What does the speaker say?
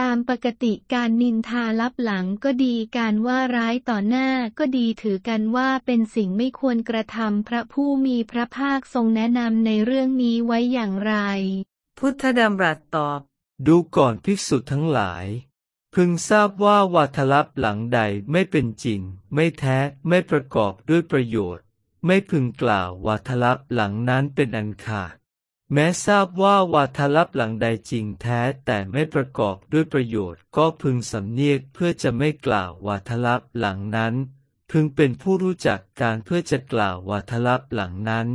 ตามปกติการนินทาลับหลังก็ดีการว่าร้ายต่อหน้าก็ดีถือกันว่าเป็นสิ่งไม่ควรกระทำพระผู้มีพระภาคทรงแนะนำในเรื่องนี้ไว้อย่างไร พุทธดำรัสตอบ ดูก่อนภิกษุทั้งหลาย พึงทราบว่าวาทลัพธ์หลังใดไม่เป็นจริง ไม่แท้ไม่ประกอบด้วยประโยชน์ ไม่พึงกล่าววาทลัพธ์หลังนั้นเป็นอันขาด แม้ทราบว่าวาทลับหลังใดจริงแท้แต่ไม่ประกอบด้วยประโยชน์ก็พึงสำเนียกเพื่อจะไม่กล่าววาทลับหลังนั้น พึงเป็นผู้รู้จักการเพื่อจะกล่าววาทลับหลังนั้น